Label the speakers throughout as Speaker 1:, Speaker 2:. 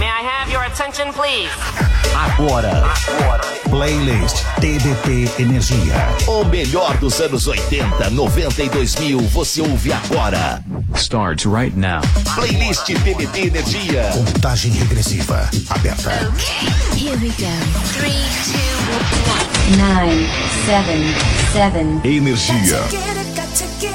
Speaker 1: May I have your attention, please?
Speaker 2: Agora, Agora. playlist TBT Energia.
Speaker 3: O melhor dos anos 80, 90 e 2000, você ouve agora.
Speaker 4: Start right now.
Speaker 3: Playlist TBT Energia.
Speaker 2: Contagem regressiva aberta.
Speaker 5: Okay, here we go. 3, 2, 1. 9, 7, 7.
Speaker 3: Energia.
Speaker 6: Get it
Speaker 3: together.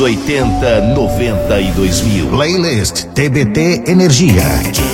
Speaker 3: 80, 90 e 2000.
Speaker 2: Playlist TBT Energia.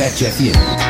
Speaker 7: 97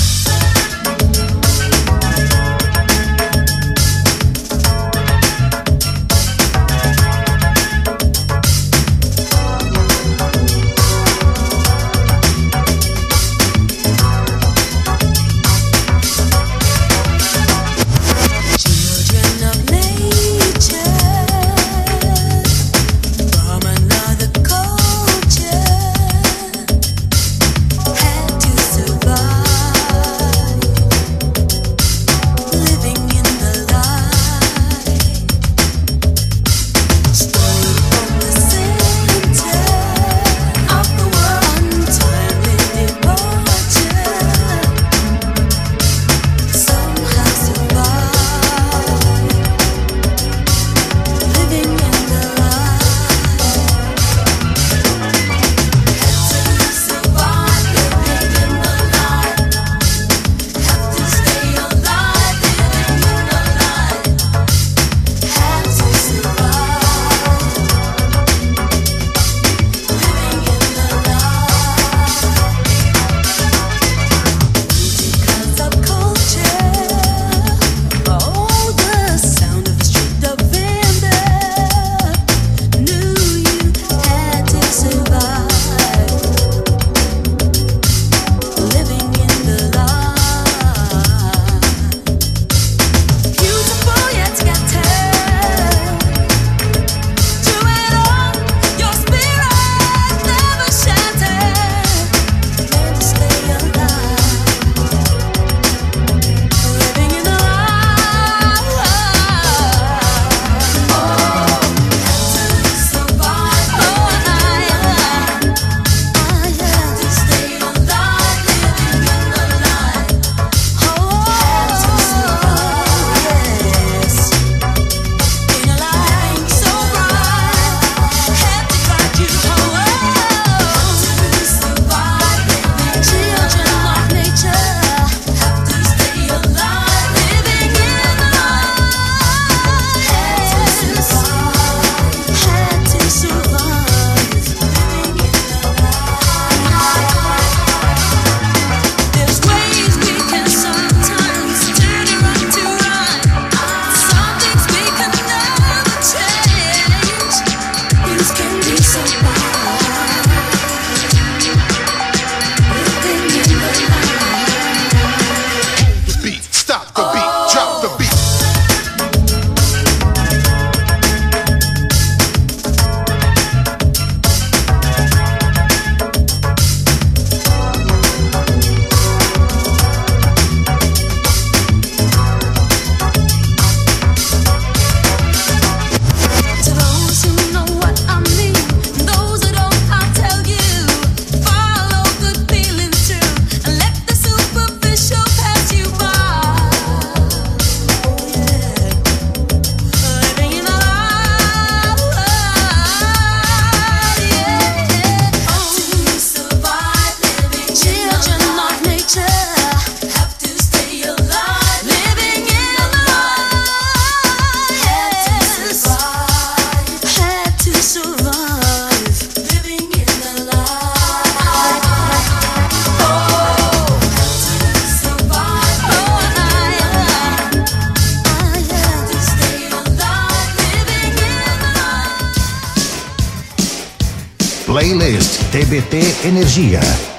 Speaker 8: playlist TBT Energia.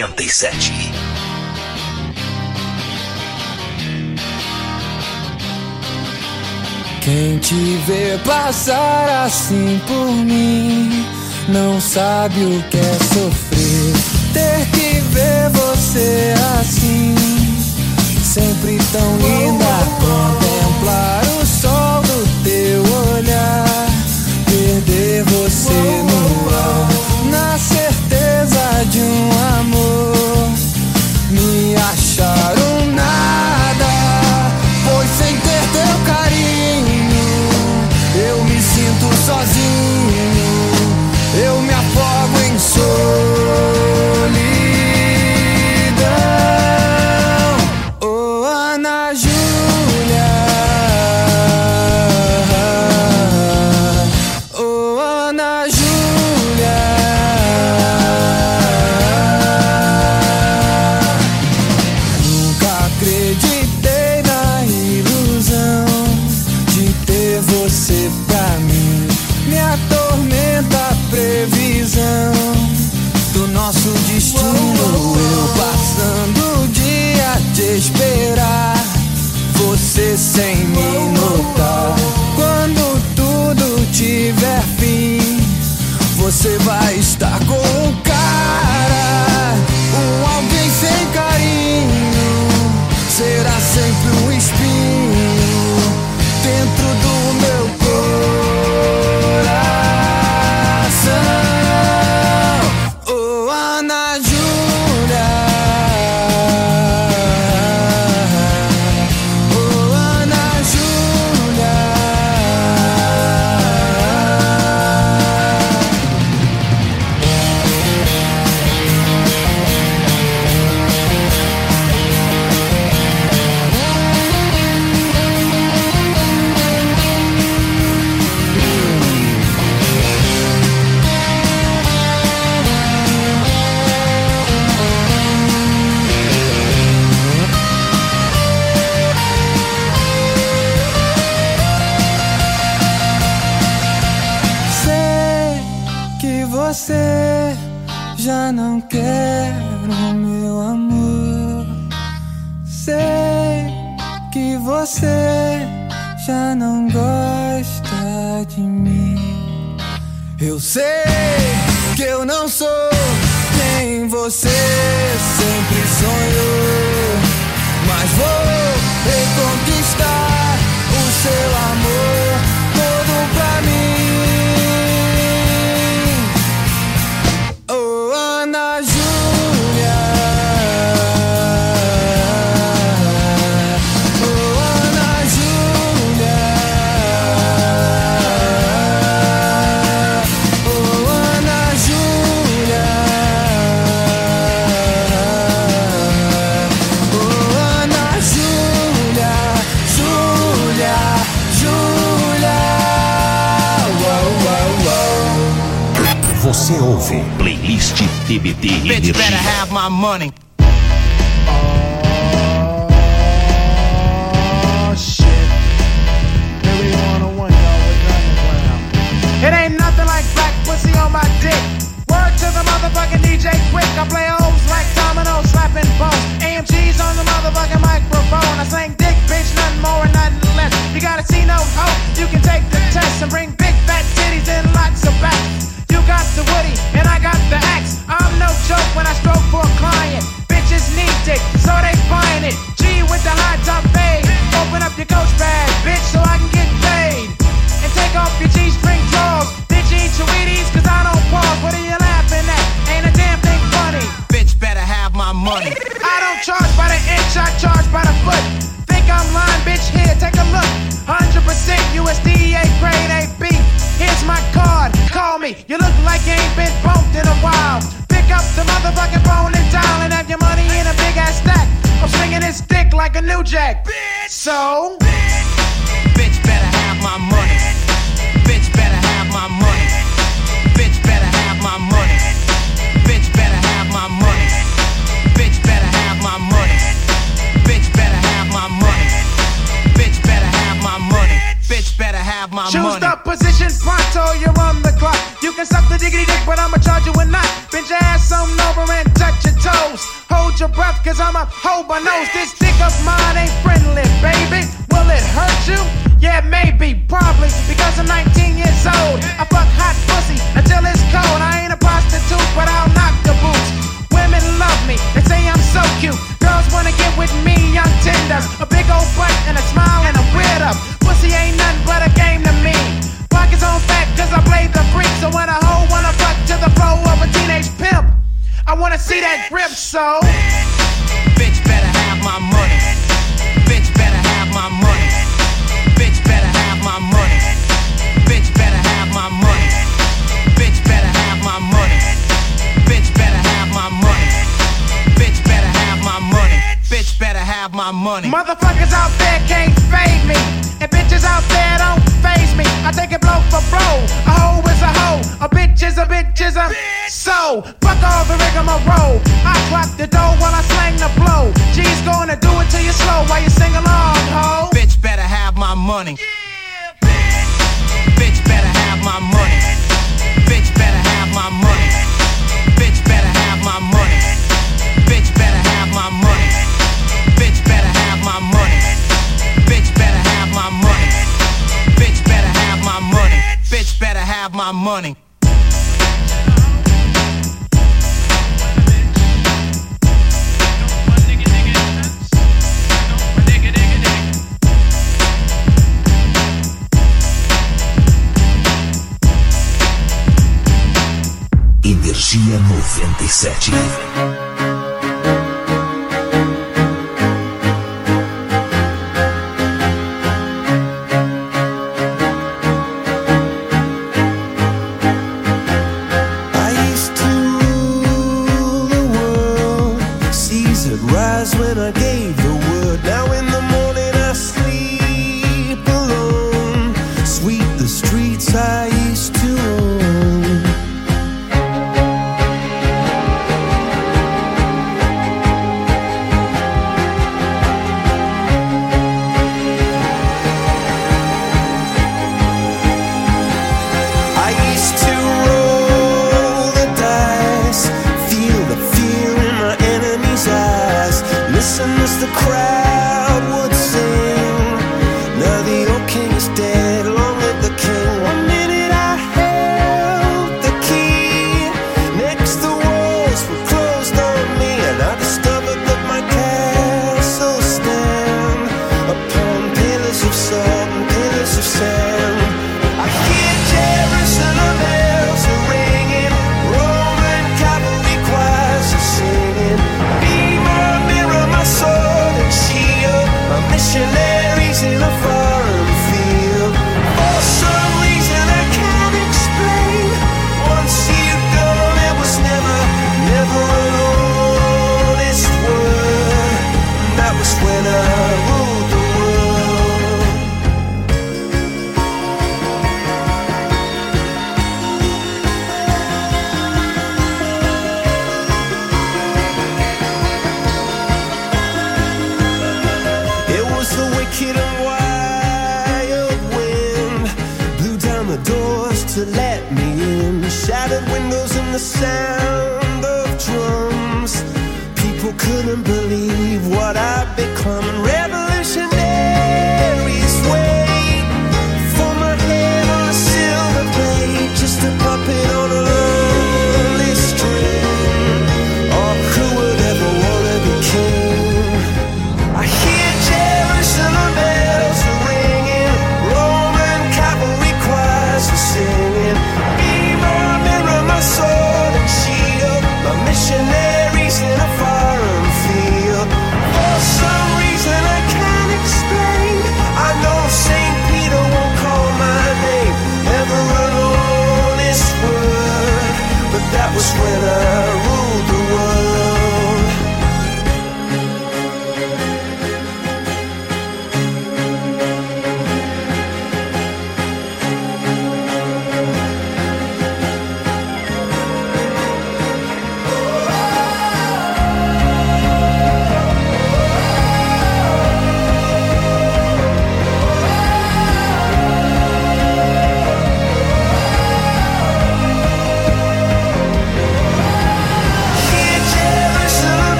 Speaker 9: 97.
Speaker 10: Quem te vê passar assim por mim não sabe o que é sofrer. Ter que ver você assim, sempre tão linda. Contemplar o sol do teu olhar, perder você no ar, na certeza de um amor. Acharam nada,
Speaker 11: money.
Speaker 12: Oh shit. It ain't nothing like black pussy on my dick. Word to the motherfucking DJ Quik. I play O's like dominoes, slapping bones. AMG's on the motherfucking microphone. I sing dick, bitch, nothing more and nothing less. You gotta see no hope. You can take the test and bring big fat titties and lots of backs. You the woody and I got the axe. I'm no joke when I stroke for a client. Bitches need dick, so they buying it. G with the high top fade. Open up your coach bag, bitch, so I can get paid. And take off your G-string drawers. Bitch, eat your Wheaties, cause I don't pause. What are you laughing at? Ain't a damn thing funny.
Speaker 11: Bitch better have my money.
Speaker 12: I don't charge by the inch, I charge by the foot. Here, take a look. 100% USDA grade AB. Here's my card, call me. You look like you ain't been bumped in a while. Pick up the motherfucking phone and dial and have your money in a big ass stack. I'm swinging this dick like a new jack. So,
Speaker 11: Bitch better have my money. Bitch
Speaker 12: choose
Speaker 11: money.
Speaker 12: the position pronto, you're on the clock. You can suck the diggity dick, but I'ma charge you a knot. Bend your ass some over and touch your toes. Hold your breath, cause I'm a hoe, but knows this dick of mine ain't friendly, baby. Will it hurt you? Yeah, maybe, probably, because I'm 19 years old. I fuck hot pussy until it's cold. I ain't a prostitute, but I'll knock the boots. Women love me, they say I'm so cute. Girls wanna get with me, young tender. A big old butt and a smile wanna fuck to the flow of a teenage pimp, I wanna see that grip, so.
Speaker 11: Bitch better have my money. Bitch better have my money. Bitch better have my money. Bitch better have my money. Bitch better have my money. Bitch better have my money. Bitch better have my money. Bitch better have my money.
Speaker 12: Motherfuckers out there can't fade me. And bitches out there don't phase me. I take it blow for blow. low. Fuck all the rigmarole. I rock the dough while I slang the blow. G's gonna do it till you slow while you sing along, ho.
Speaker 11: Bitch better have my money. Yeah, bitch. bitch better have my money. Bitch, bitch better have my money. Bitch, bitch better have my money. Bitch better have my money. Bitch better have my money. Bitch better have my money. Bitch better have my money. Bitch better have my money.
Speaker 13: Energia 97.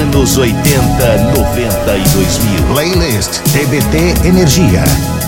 Speaker 3: Anos 80, 90 e 2000.
Speaker 11: Playlist TBT Energia.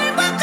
Speaker 14: Dream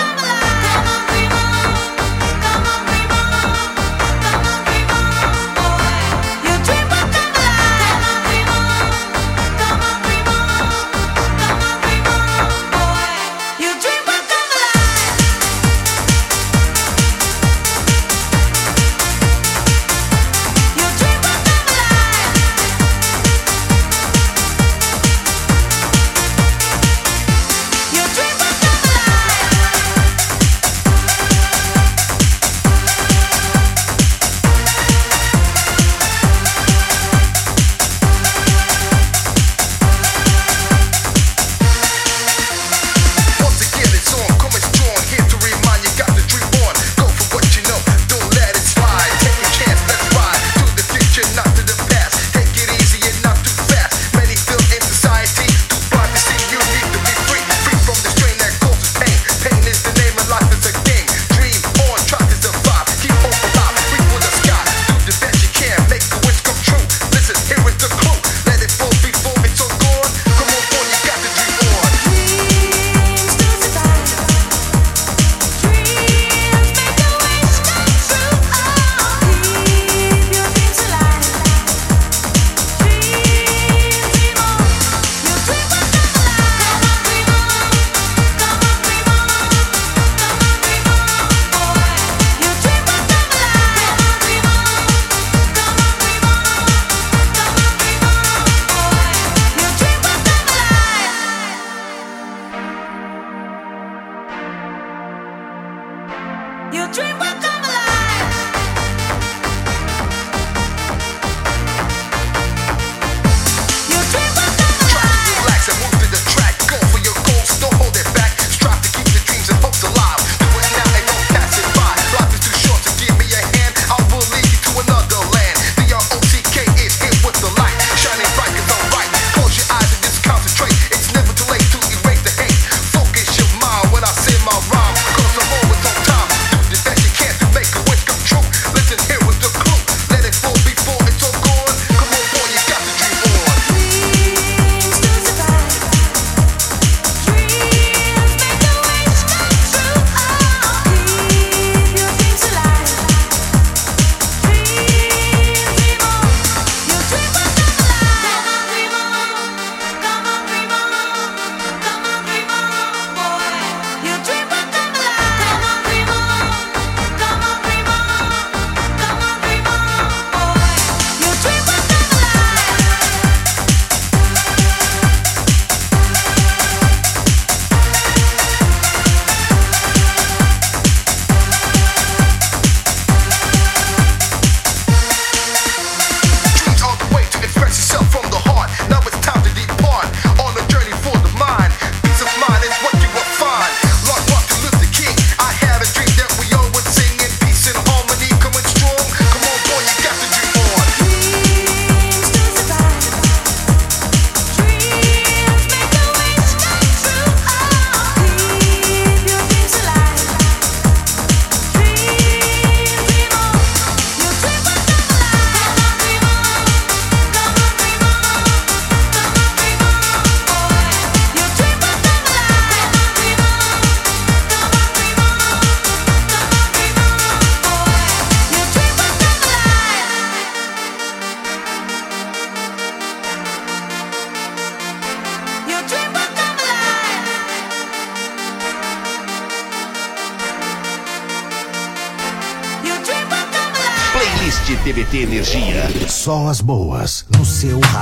Speaker 7: Só as boas no seu rádio.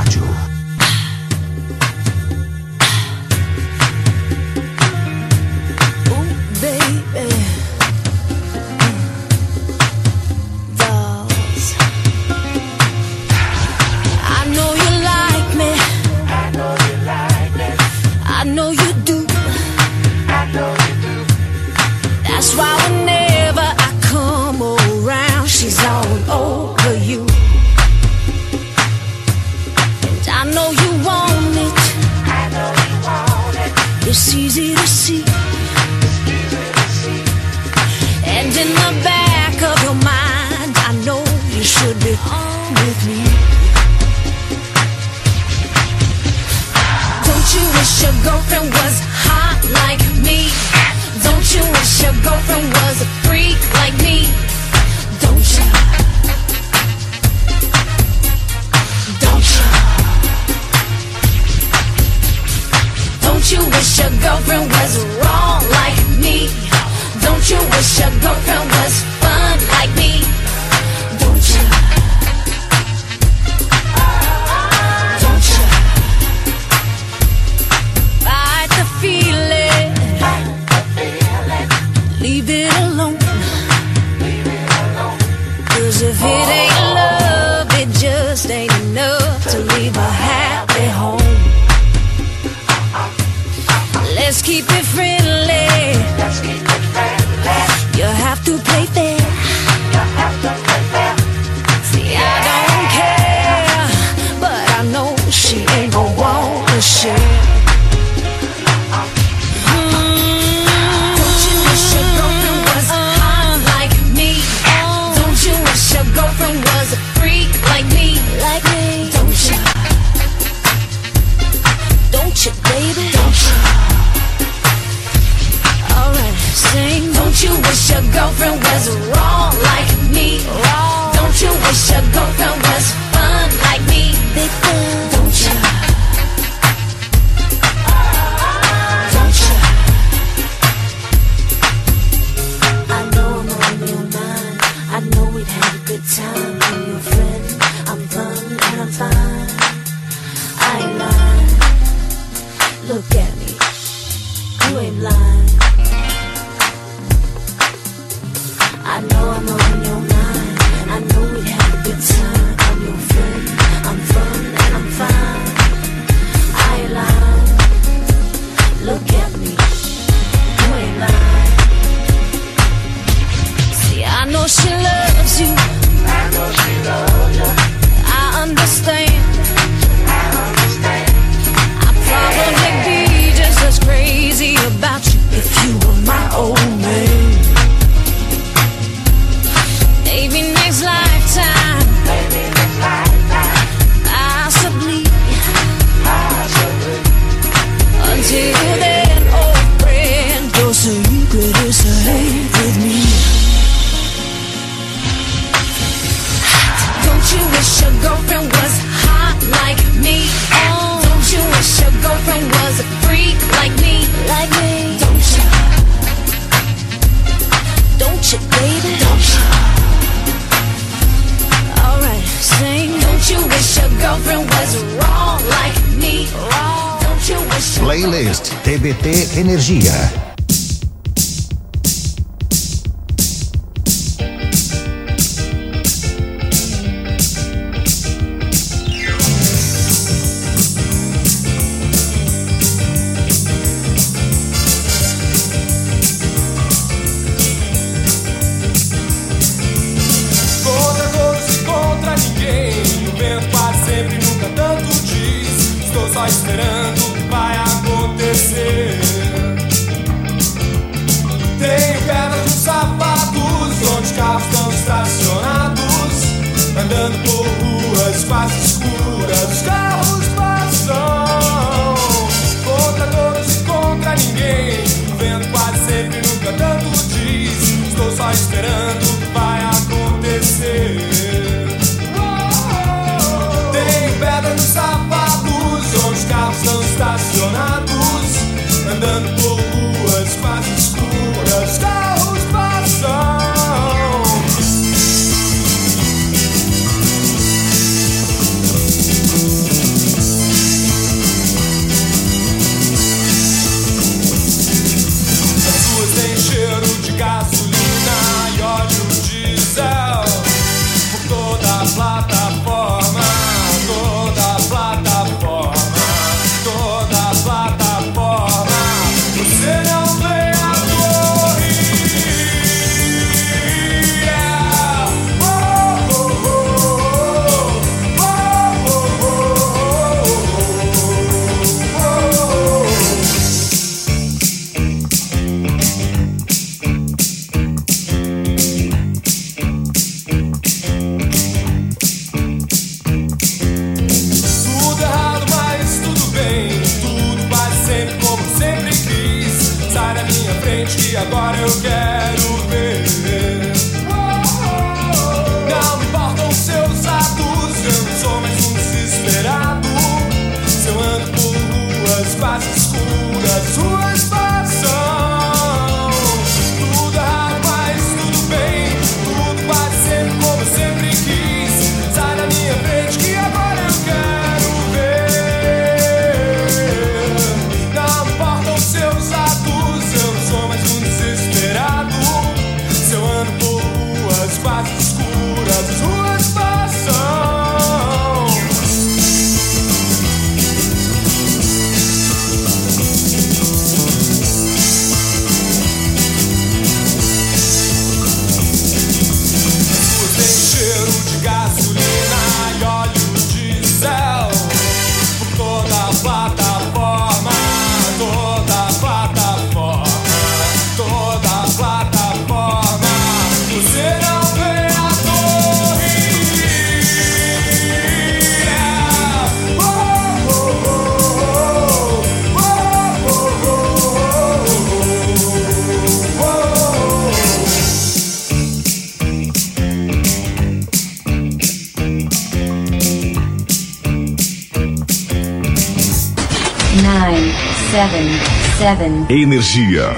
Speaker 13: Energia.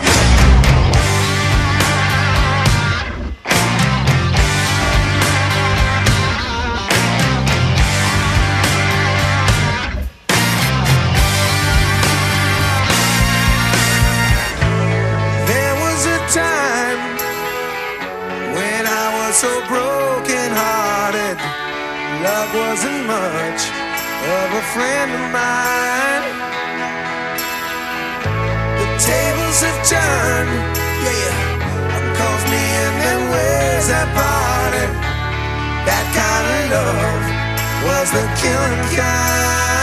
Speaker 13: love was the killing kind.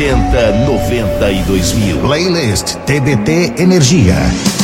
Speaker 3: 80, 90 e 2000.
Speaker 11: Playlist TBT Energia.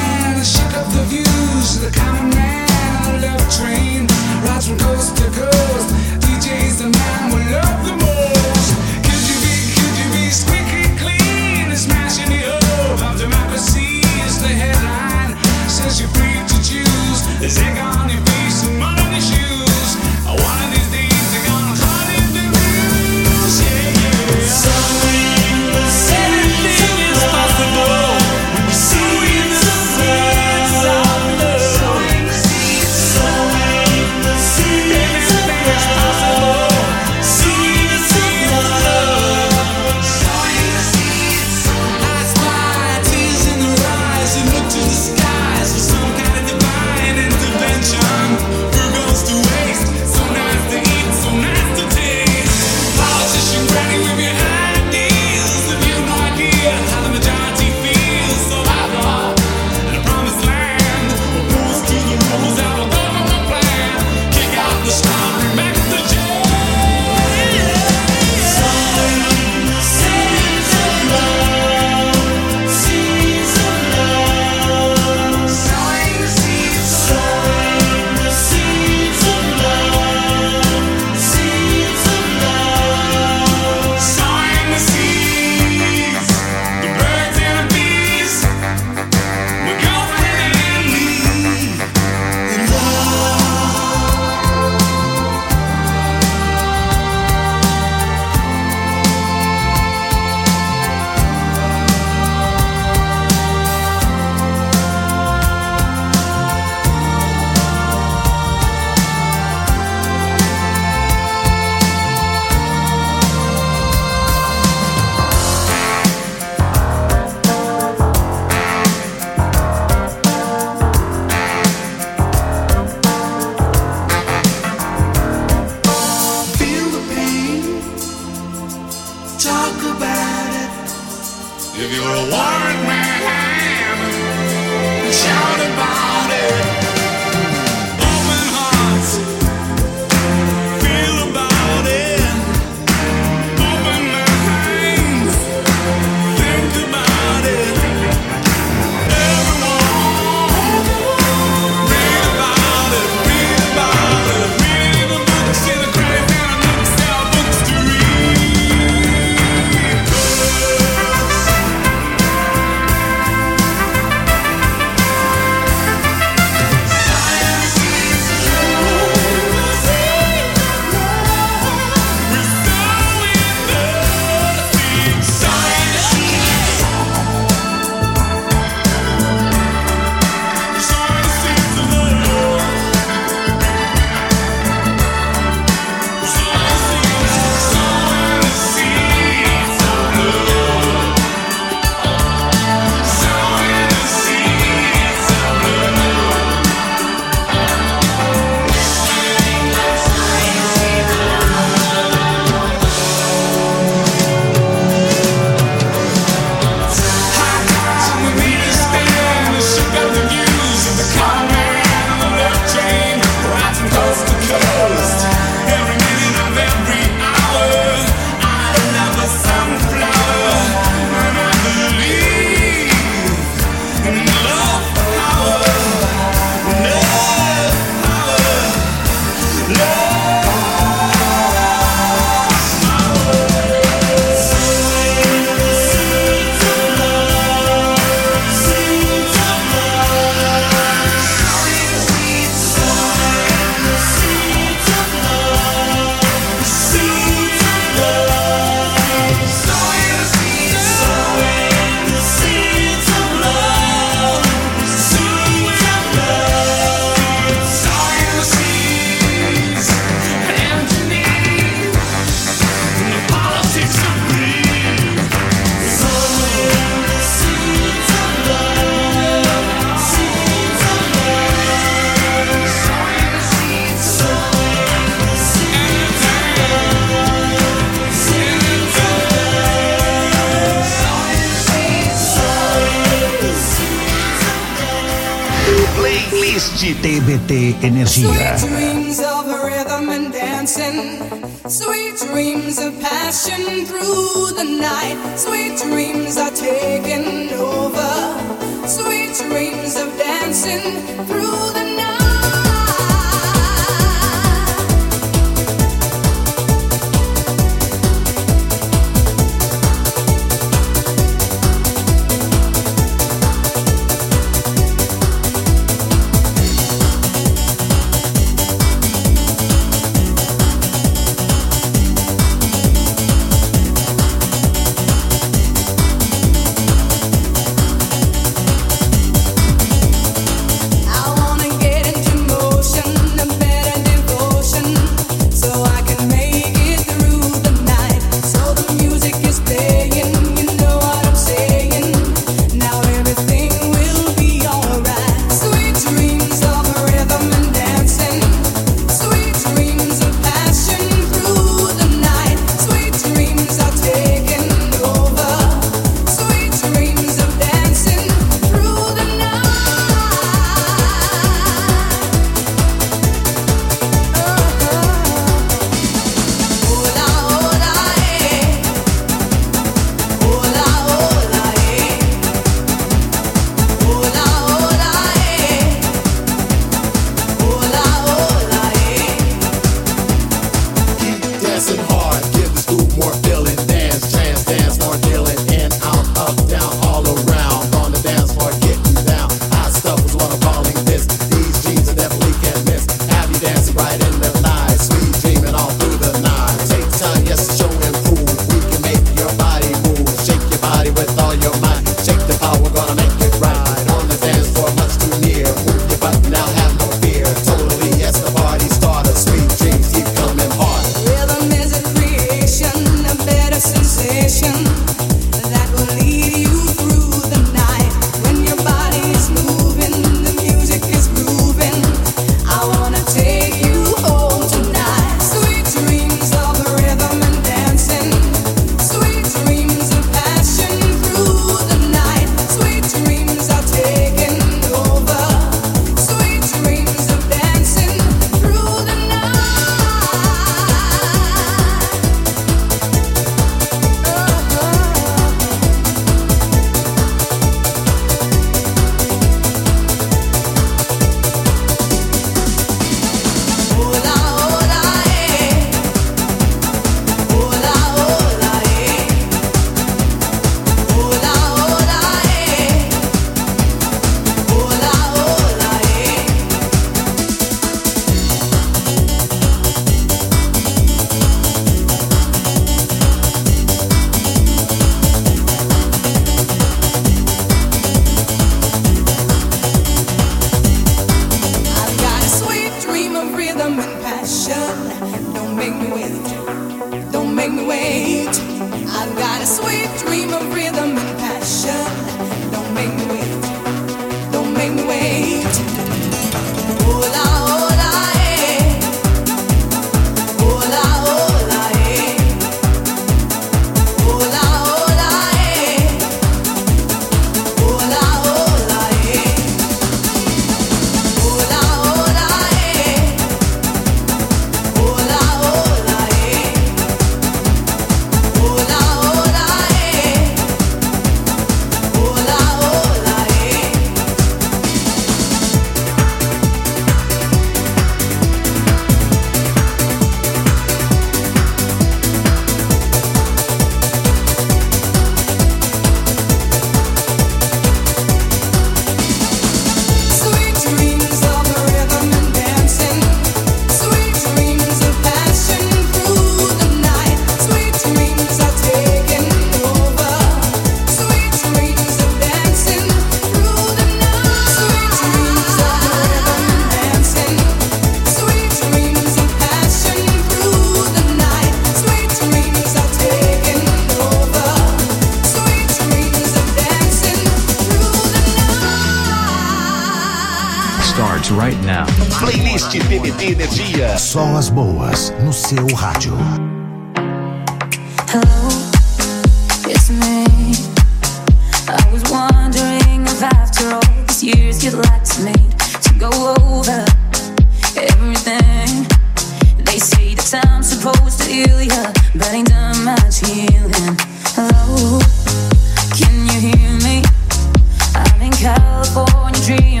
Speaker 7: California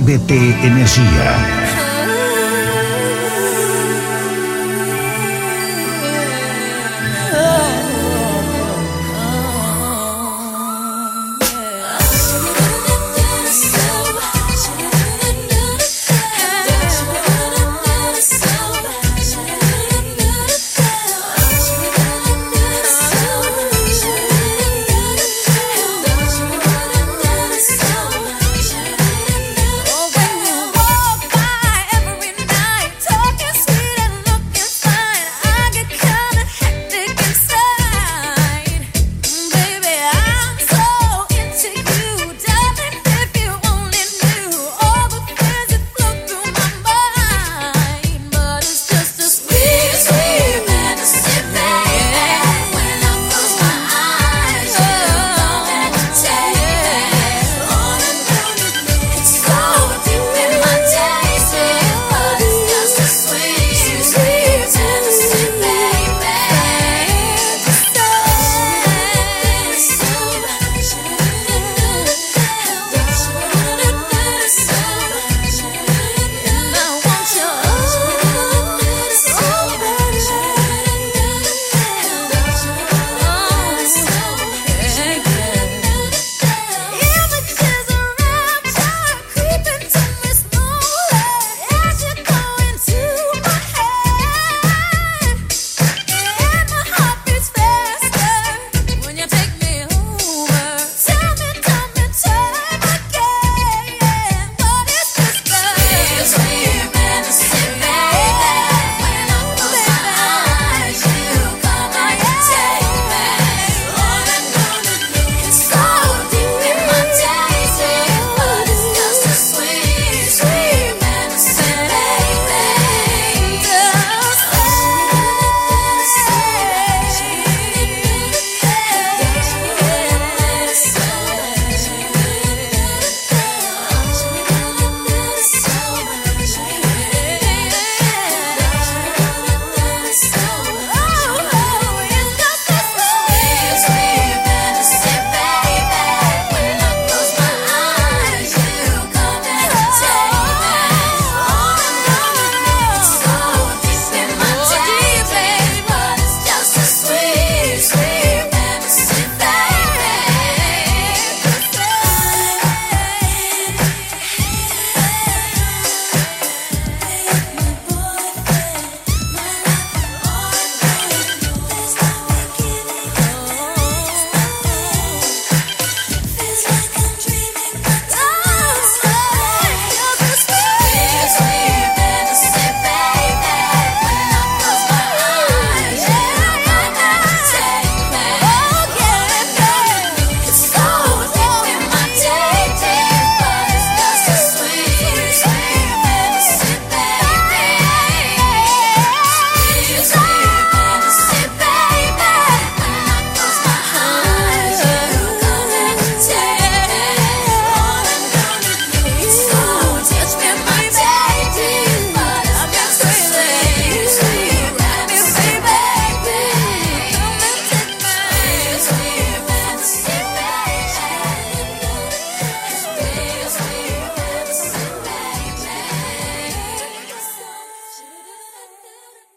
Speaker 3: Playlist
Speaker 11: TBT Energia.